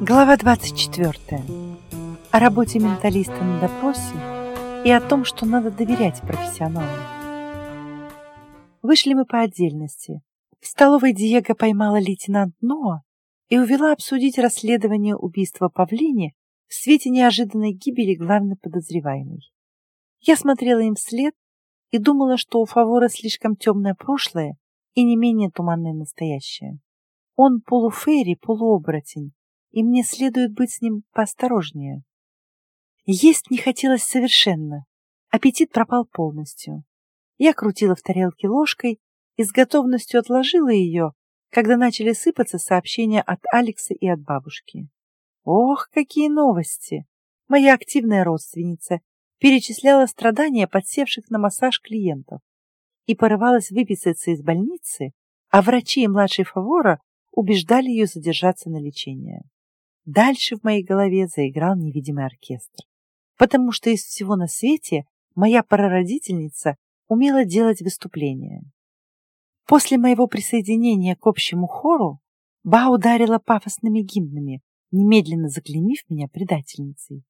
Глава 24. О работе менталиста на допросе и о том, что надо доверять профессионалам. Вышли мы по отдельности. В столовой Диего поймала лейтенант Ноа и увела обсудить расследование убийства Павлини в свете неожиданной гибели главной подозреваемой. Я смотрела им вслед и думала, что у Фавора слишком темное прошлое и не менее туманное настоящее. Он полуфейри, полуоборотень, и мне следует быть с ним поосторожнее. Есть не хотелось совершенно. Аппетит пропал полностью. Я крутила в тарелке ложкой и с готовностью отложила ее, когда начали сыпаться сообщения от Алекса и от бабушки. Ох, какие новости! Моя активная родственница перечисляла страдания подсевших на массаж клиентов и порывалась выписаться из больницы, а врачи и младший фавора убеждали ее задержаться на лечение. Дальше в моей голове заиграл невидимый оркестр, потому что из всего на свете моя прародительница умела делать выступления. После моего присоединения к общему хору Ба ударила пафосными гимнами, немедленно заклеймив меня предательницей.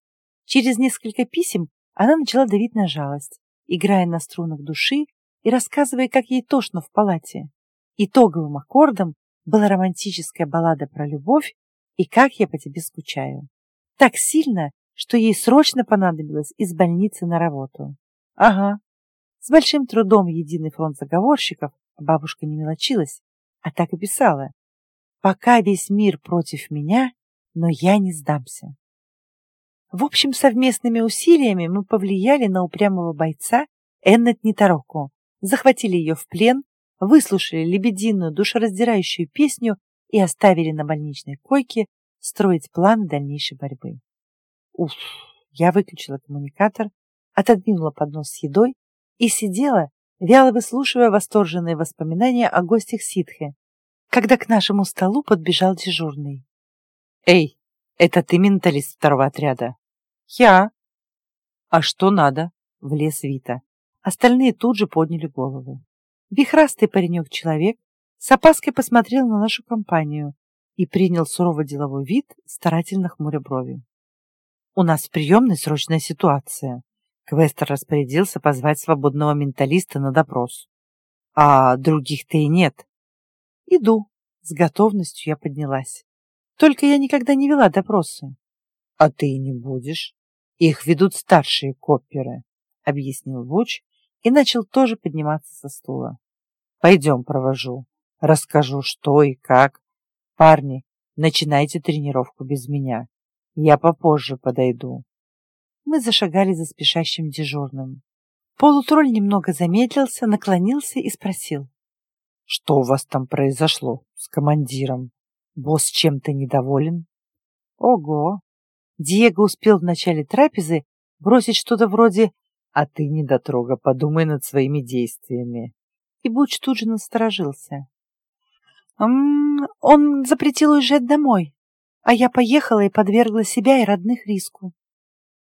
Через несколько писем она начала давить на жалость, играя на струнах души и рассказывая, как ей тошно в палате. Итоговым аккордом была романтическая баллада про любовь и как я по тебе скучаю. Так сильно, что ей срочно понадобилось из больницы на работу. Ага. С большим трудом единый фронт заговорщиков, бабушка не мелочилась, а так и писала. Пока весь мир против меня, но я не сдамся. В общем, совместными усилиями мы повлияли на упрямого бойца Эннет Нитароку, захватили ее в плен, выслушали лебединую душераздирающую песню и оставили на больничной койке строить план дальнейшей борьбы. Уф, я выключила коммуникатор, отодвинула поднос с едой и сидела, вяло выслушивая восторженные воспоминания о гостях ситхи, когда к нашему столу подбежал дежурный. «Эй, это ты менталист второго отряда?» «Я». «А что надо?» — влез Вита. Остальные тут же подняли головы. Вихрастый паренек-человек с опаской посмотрел на нашу компанию и принял сурово деловой вид, старательно хмуря брови. «У нас в приемной срочная ситуация». Квестер распорядился позвать свободного менталиста на допрос. «А других-то и нет». «Иду». С готовностью я поднялась. «Только я никогда не вела допросы». «А ты и не будешь. Их ведут старшие копперы», — объяснил Вуч и начал тоже подниматься со стула. «Пойдем, провожу». Расскажу, что и как. Парни, начинайте тренировку без меня. Я попозже подойду. Мы зашагали за спешащим дежурным. Полутролль немного замедлился, наклонился и спросил. Что у вас там произошло с командиром? Босс чем-то недоволен? Ого! Диего успел в начале трапезы бросить что-то вроде «А ты, недотрога, подумай над своими действиями». И Буч тут же насторожился. Он запретил уезжать домой, а я поехала и подвергла себя и родных риску.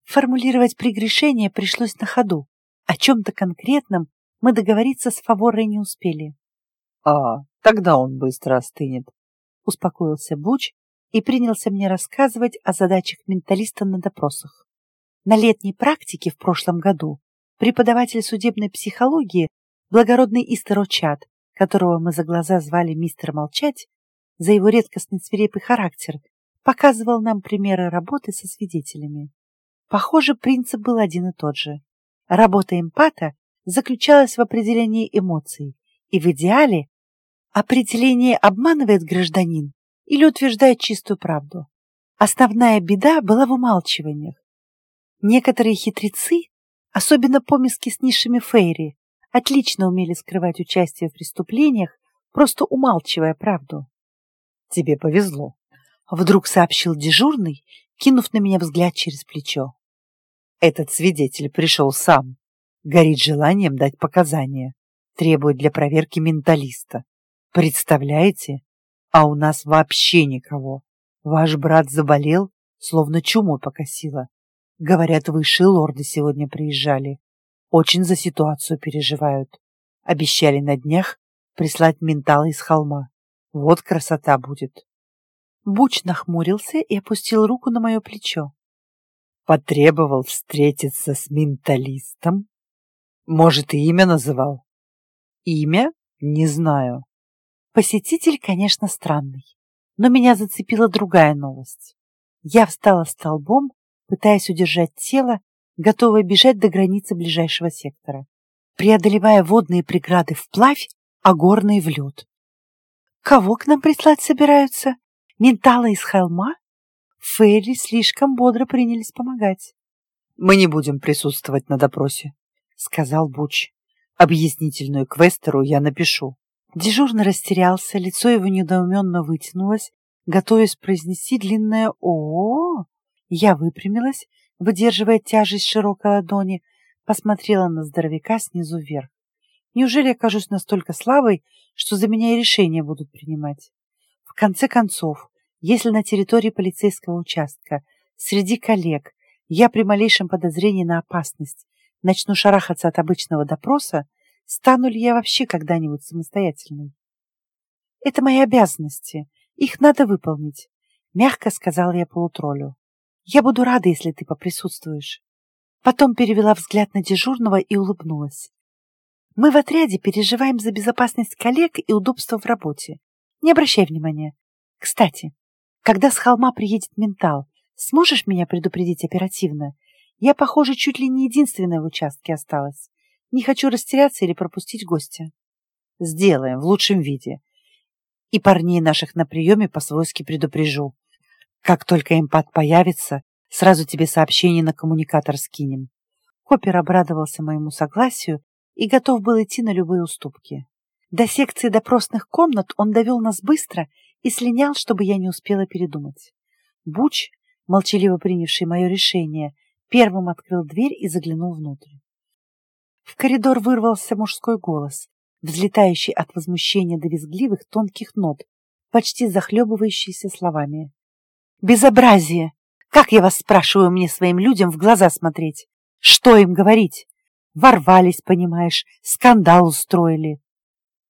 Формулировать прегрешение пришлось на ходу. О чем-то конкретном мы договориться с Фаворой не успели. — А, тогда он быстро остынет, — успокоился Буч и принялся мне рассказывать о задачах менталиста на допросах. На летней практике в прошлом году преподаватель судебной психологии, благородный Истерочат, которого мы за глаза звали мистер Молчать, за его редкостный свирепый характер, показывал нам примеры работы со свидетелями. Похоже, принцип был один и тот же. Работа эмпата заключалась в определении эмоций, и в идеале определение обманывает гражданин или утверждает чистую правду. Основная беда была в умалчиваниях. Некоторые хитрецы, особенно помески с низшими фейри, отлично умели скрывать участие в преступлениях, просто умалчивая правду. «Тебе повезло», — вдруг сообщил дежурный, кинув на меня взгляд через плечо. «Этот свидетель пришел сам, горит желанием дать показания, требует для проверки менталиста. Представляете? А у нас вообще никого. Ваш брат заболел, словно чумой покосило. Говорят, высшие лорды сегодня приезжали. Очень за ситуацию переживают. Обещали на днях прислать ментала из холма. Вот красота будет. Буч нахмурился и опустил руку на мое плечо. Потребовал встретиться с менталистом? Может, и имя называл? Имя? Не знаю. Посетитель, конечно, странный, но меня зацепила другая новость. Я встала столбом, пытаясь удержать тело, готовая бежать до границы ближайшего сектора, преодолевая водные преграды вплавь, а горные в лед. Кого к нам прислать собираются? Ментала из холма? Фейри слишком бодро принялись помогать. «Мы не будем присутствовать на допросе», — сказал Буч. «Объяснительную квестеру я напишу». Дежурно растерялся, лицо его недоуменно вытянулось, готовясь произнести длинное «О-о-о». Я выпрямилась, выдерживая тяжесть широкой ладони, посмотрела на здоровяка снизу вверх. Неужели я кажусь настолько слабой, что за меня и решения будут принимать? В конце концов, если на территории полицейского участка, среди коллег, я при малейшем подозрении на опасность начну шарахаться от обычного допроса, стану ли я вообще когда-нибудь самостоятельной? Это мои обязанности, их надо выполнить, мягко сказала я полутроллю. Я буду рада, если ты поприсутствуешь. Потом перевела взгляд на дежурного и улыбнулась. Мы в отряде переживаем за безопасность коллег и удобство в работе. Не обращай внимания. Кстати, когда с холма приедет ментал, сможешь меня предупредить оперативно? Я, похоже, чуть ли не единственная в участке осталась. Не хочу растеряться или пропустить гостя. Сделаем в лучшем виде. И парней наших на приеме по-свойски предупрежу. Как только импат появится, сразу тебе сообщение на коммуникатор скинем. Копер обрадовался моему согласию и готов был идти на любые уступки. До секции допросных комнат он довел нас быстро и слинял, чтобы я не успела передумать. Буч, молчаливо принявший мое решение, первым открыл дверь и заглянул внутрь. В коридор вырвался мужской голос, взлетающий от возмущения до визгливых тонких нот, почти захлебывающийся словами. «Безобразие! Как я вас спрашиваю мне своим людям в глаза смотреть? Что им говорить? Ворвались, понимаешь, скандал устроили.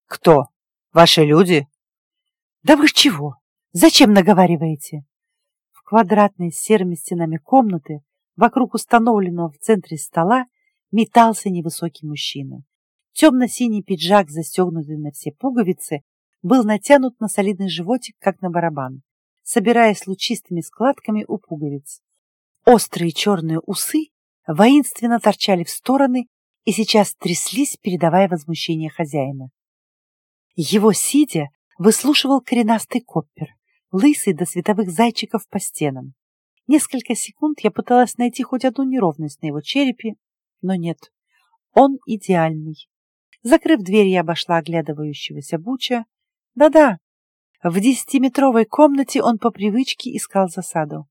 Кто? Ваши люди? Да вы чего? Зачем наговариваете? В квадратной с серыми стенами комнаты, вокруг установленного в центре стола, метался невысокий мужчина. Темно-синий пиджак, застегнутый на все пуговицы, был натянут на солидный животик, как на барабан, собираясь лучистыми складками у пуговиц. Острые черные усы воинственно торчали в стороны и сейчас тряслись, передавая возмущение хозяина. Его, сидя, выслушивал коренастый коппер, лысый до световых зайчиков по стенам. Несколько секунд я пыталась найти хоть одну неровность на его черепе, но нет, он идеальный. Закрыв дверь, я обошла оглядывающегося Буча. Да-да, в десятиметровой комнате он по привычке искал засаду.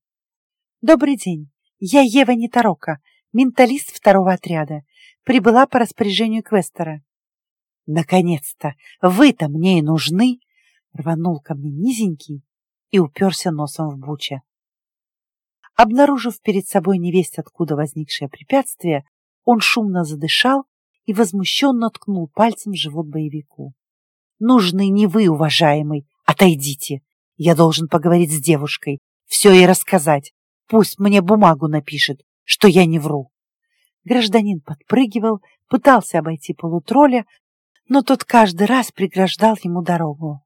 «Добрый день, я Ева Неторока, менталист второго отряда прибыла по распоряжению Квестера. «Наконец-то! Вы-то мне и нужны!» Рванул ко мне низенький и уперся носом в буча. Обнаружив перед собой невесть, откуда возникшее препятствие, он шумно задышал и возмущенно ткнул пальцем в живот боевику. «Нужны не вы, уважаемый! Отойдите! Я должен поговорить с девушкой, все ей рассказать. Пусть мне бумагу напишет, что я не вру!» Гражданин подпрыгивал, пытался обойти полутролля, но тот каждый раз преграждал ему дорогу.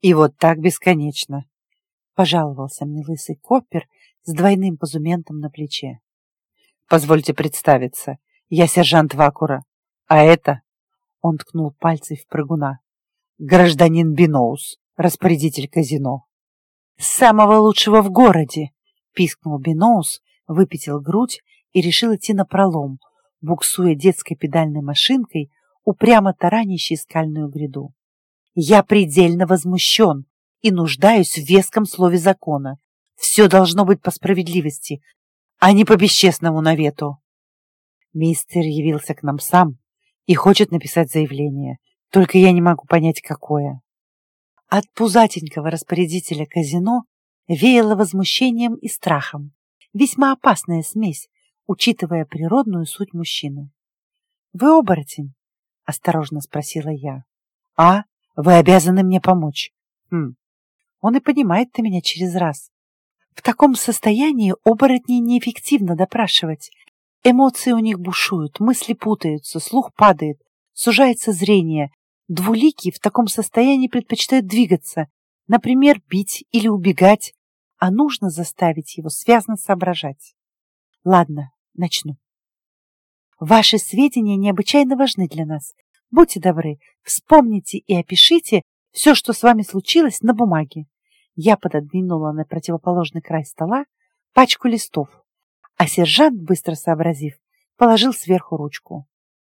И вот так бесконечно, — пожаловался мне лысый коппер с двойным позументом на плече. Позвольте представиться, я сержант Вакура, а это, — он ткнул пальцем в прыгуна, — гражданин Биноус, распорядитель казино. «Самого лучшего в городе!» — пискнул Биноус, выпятил грудь и решил идти на пролом, буксуя детской педальной машинкой, упрямо таранящей скальную гряду. «Я предельно возмущен и нуждаюсь в веском слове закона. Все должно быть по справедливости, а не по бесчестному навету». Мистер явился к нам сам и хочет написать заявление, только я не могу понять, какое. От пузатенького распорядителя казино веяло возмущением и страхом. Весьма опасная смесь, учитывая природную суть мужчины. «Вы оборотень?» — осторожно спросила я. «А? Вы обязаны мне помочь». «Хм». Он и понимает-то меня через раз. В таком состоянии оборотней неэффективно допрашивать. Эмоции у них бушуют, мысли путаются, слух падает, сужается зрение. Двуликие в таком состоянии предпочитают двигаться, например, бить или убегать, а нужно заставить его связно соображать. Ладно, начну. Ваши сведения необычайно важны для нас. Будьте добры, вспомните и опишите все, что с вами случилось на бумаге. Я пододвинула на противоположный край стола пачку листов, а сержант, быстро сообразив, положил сверху ручку.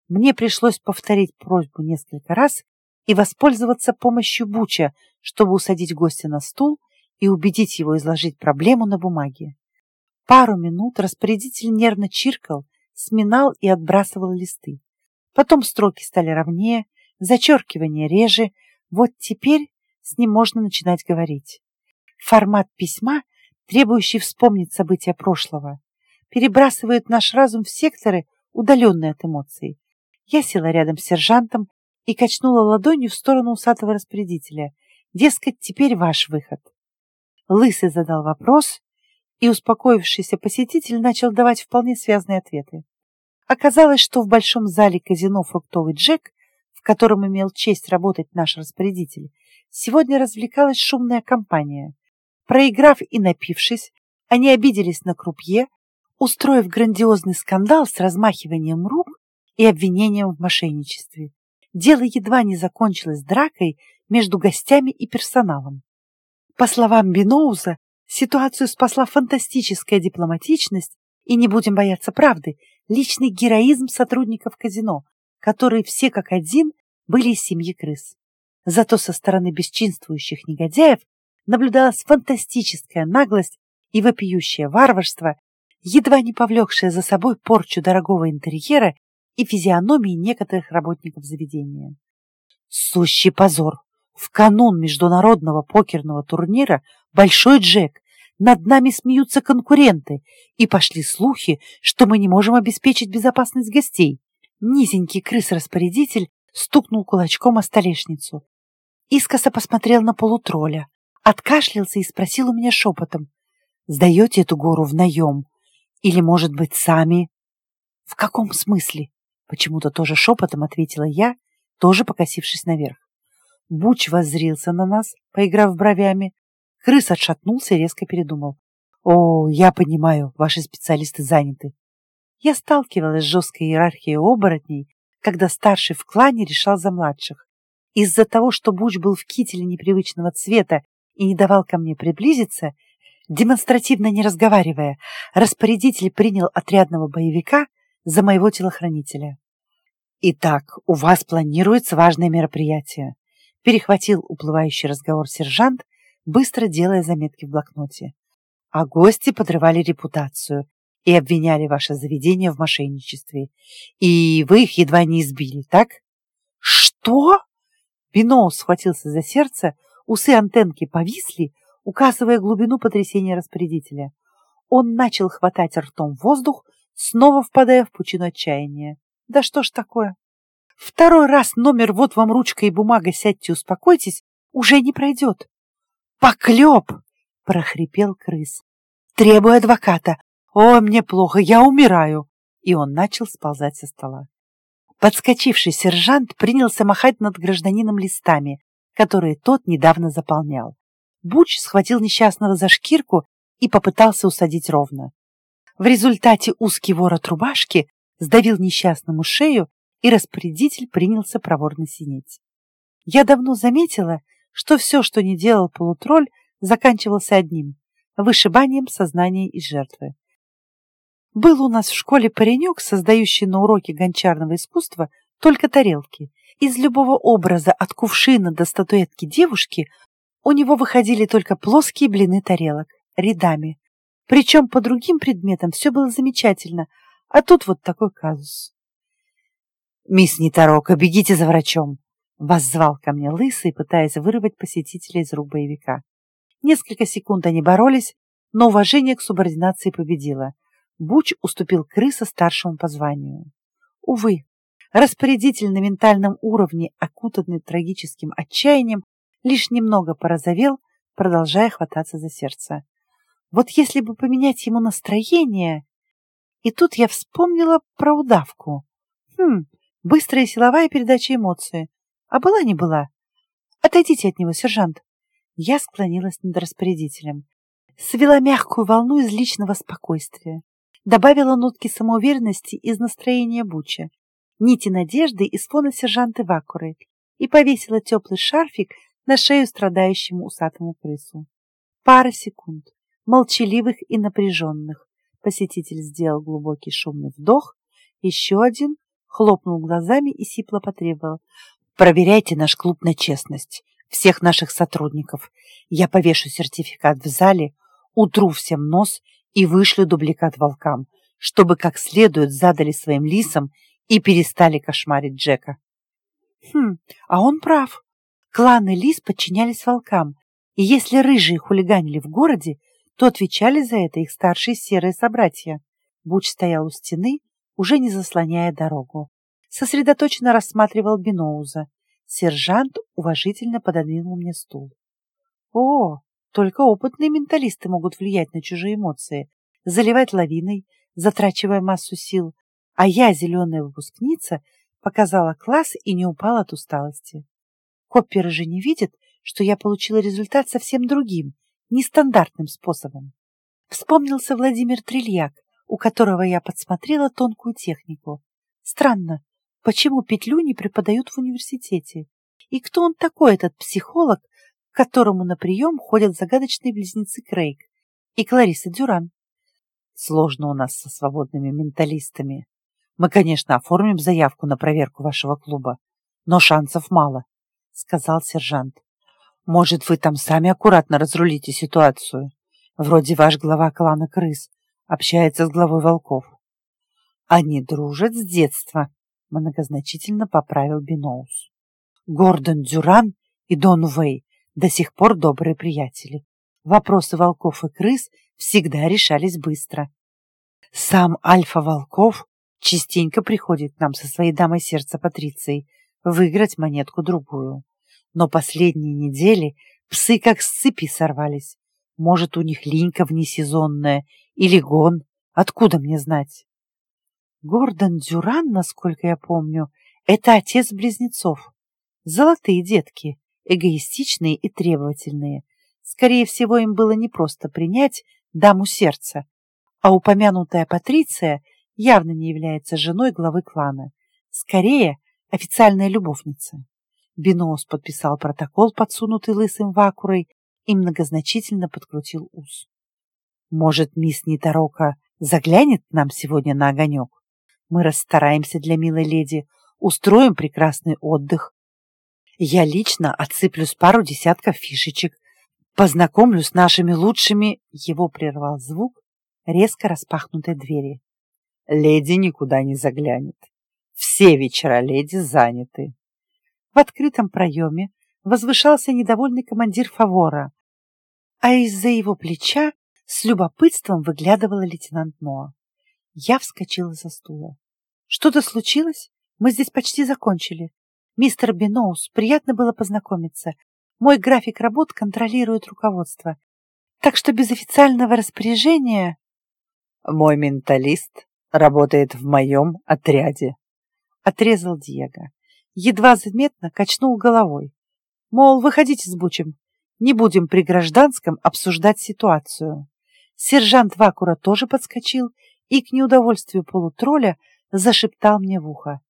Мне пришлось повторить просьбу несколько раз и воспользоваться помощью Буча, чтобы усадить гостя на стул и убедить его изложить проблему на бумаге. Пару минут распорядитель нервно чиркал, сминал и отбрасывал листы. Потом строки стали ровнее, зачеркивание реже. Вот теперь с ним можно начинать говорить. Формат письма, требующий вспомнить события прошлого, перебрасывает наш разум в секторы, удаленные от эмоций. Я села рядом с сержантом и качнула ладонью в сторону усатого распорядителя. Дескать, теперь ваш выход. Лысый задал вопрос, и успокоившийся посетитель начал давать вполне связные ответы. Оказалось, что в большом зале казино «Фруктовый Джек», в котором имел честь работать наш распорядитель, сегодня развлекалась шумная компания. Проиграв и напившись, они обиделись на крупье, устроив грандиозный скандал с размахиванием рук и обвинением в мошенничестве. Дело едва не закончилось дракой между гостями и персоналом. По словам Биноуза, ситуацию спасла фантастическая дипломатичность и, не будем бояться правды, личный героизм сотрудников казино, которые все как один были из семьи крыс. Зато со стороны бесчинствующих негодяев наблюдалась фантастическая наглость и вопиющее варварство, едва не повлекшее за собой порчу дорогого интерьера и физиономии некоторых работников заведения. Сущий позор! В канун международного покерного турнира «Большой Джек» над нами смеются конкуренты, и пошли слухи, что мы не можем обеспечить безопасность гостей. Низенький крыс-распорядитель стукнул кулачком о столешницу. Искоса посмотрел на полутролля, откашлялся и спросил у меня шепотом. «Сдаете эту гору в наем? Или, может быть, сами?» «В каком смысле?» Почему-то тоже шепотом ответила я, тоже покосившись наверх. Буч воззрился на нас, поиграв бровями. Крыс отшатнулся и резко передумал. «О, я понимаю, ваши специалисты заняты». Я сталкивалась с жесткой иерархией оборотней, когда старший в клане решал за младших. Из-за того, что Буч был в кителе непривычного цвета и не давал ко мне приблизиться, демонстративно не разговаривая, распорядитель принял отрядного боевика за моего телохранителя. «Итак, у вас планируется важное мероприятие перехватил уплывающий разговор сержант, быстро делая заметки в блокноте. А гости подрывали репутацию и обвиняли ваше заведение в мошенничестве. И вы их едва не избили, так? Что? Биноу схватился за сердце, усы антенки повисли, указывая глубину потрясения распорядителя. Он начал хватать ртом воздух, снова впадая в пучину отчаяния. Да что ж такое? Второй раз номер «Вот вам ручка и бумага, сядьте, успокойтесь» уже не пройдет. «Поклеп!» — прохрипел крыс. «Требую адвоката! О, мне плохо, я умираю!» И он начал сползать со стола. Подскочивший сержант принялся махать над гражданином листами, которые тот недавно заполнял. Буч схватил несчастного за шкирку и попытался усадить ровно. В результате узкий ворот рубашки сдавил несчастному шею и распорядитель принялся проворно синеть. Я давно заметила, что все, что не делал полутролль, заканчивался одним – вышибанием сознания из жертвы. Был у нас в школе паренек, создающий на уроке гончарного искусства только тарелки. Из любого образа от кувшина до статуэтки девушки у него выходили только плоские блины тарелок, рядами. Причем по другим предметам все было замечательно, а тут вот такой казус. «Мисс Неторока, бегите за врачом!» Воззвал ко мне лысый, пытаясь вырвать посетителя из рук боевика. Несколько секунд они боролись, но уважение к субординации победило. Буч уступил крыса старшему по званию. Увы, распорядитель на ментальном уровне, окутанный трагическим отчаянием, лишь немного порозовел, продолжая хвататься за сердце. Вот если бы поменять ему настроение... И тут я вспомнила про удавку. Хм, быстрая силовая передача эмоций. А была не была? Отойдите от него, сержант. Я склонилась над распорядителем. Свела мягкую волну из личного спокойствия. Добавила нотки самоуверенности из настроения Буча. Нити надежды из фона сержанта Вакуры. И повесила теплый шарфик на шею страдающему усатому крысу. Пара секунд, молчаливых и напряженных. Посетитель сделал глубокий шумный вдох, еще один, хлопнул глазами и сипло потребовал. «Проверяйте наш клуб на честность, всех наших сотрудников. Я повешу сертификат в зале, утру всем нос и вышлю дубликат волкам, чтобы как следует задали своим лисам и перестали кошмарить Джека». «Хм, а он прав. Кланы лис подчинялись волкам, и если рыжие хулиганили в городе, то отвечали за это их старшие серые собратья. Буч стоял у стены, уже не заслоняя дорогу. Сосредоточенно рассматривал Биноуза. Сержант уважительно пододвинул мне стул. О, только опытные менталисты могут влиять на чужие эмоции, заливать лавиной, затрачивая массу сил, а я, зеленая выпускница, показала класс и не упала от усталости. Копперы же не видят, что я получила результат совсем другим, нестандартным способом. Вспомнился Владимир Трильяк, у которого я подсмотрела тонкую технику. Странно, почему петлю не преподают в университете? И кто он такой, этот психолог, к которому на прием ходят загадочные близнецы Крейг и Клариса Дюран? Сложно у нас со свободными менталистами. Мы, конечно, оформим заявку на проверку вашего клуба, но шансов мало сказал сержант. Может, вы там сами аккуратно разрулите ситуацию? Вроде ваш глава клана крыс общается с главой волков. Они дружат с детства, многозначительно поправил Биноус. Гордон Дюран и Дон Вэй до сих пор добрые приятели. Вопросы волков и крыс всегда решались быстро. Сам Альфа Волков частенько приходит к нам со своей дамой сердца Патрицией, выиграть монетку-другую. Но последние недели псы как с цепи сорвались. Может, у них линька внесезонная или гон. Откуда мне знать? Гордон Дюран, насколько я помню, это отец близнецов. Золотые детки, эгоистичные и требовательные. Скорее всего, им было непросто принять даму сердца, а упомянутая Патриция явно не является женой главы клана. Скорее, официальная любовница. Биноус подписал протокол, подсунутый лысым вакурой, и многозначительно подкрутил ус. «Может, мисс Нитарока заглянет нам сегодня на огонек? Мы расстараемся для милой леди, устроим прекрасный отдых. Я лично отсыплю пару десятков фишечек, познакомлю с нашими лучшими...» Его прервал звук резко распахнутой двери. «Леди никуда не заглянет. Все вечера леди заняты. В открытом проеме возвышался недовольный командир Фавора, а из-за его плеча с любопытством выглядывала лейтенант Ноа. Я вскочила со стула. Что-то случилось? Мы здесь почти закончили. Мистер Биноус, приятно было познакомиться. Мой график работ контролирует руководство. Так что без официального распоряжения... Мой менталист работает в моем отряде, отрезал Диего. Едва заметно качнул головой. Мол, выходите с Бучем. Не будем при гражданском обсуждать ситуацию. Сержант Вакура тоже подскочил и к неудовольствию полутролля зашептал мне в ухо.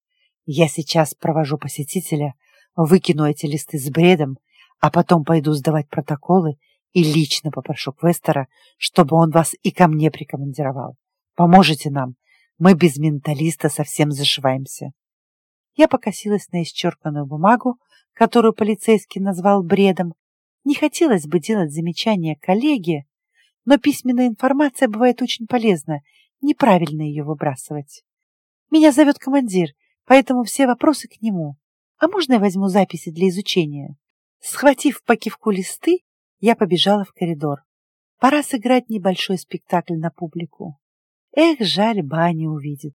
Я сейчас провожу посетителя, выкину эти листы с бредом, а потом пойду сдавать протоколы и лично попрошу Квестера, чтобы он вас и ко мне прикомандировал. Поможете нам. Мы без менталиста совсем зашиваемся. Я покосилась на исчерканную бумагу, которую полицейский назвал бредом. Не хотелось бы делать замечания коллеге, но письменная информация бывает очень полезна, неправильно ее выбрасывать. Меня зовет командир, поэтому все вопросы к нему. А можно я возьму записи для изучения? Схватив по кивку листы, я побежала в коридор. Пора сыграть небольшой спектакль на публику. Эх, жаль, Баня увидит.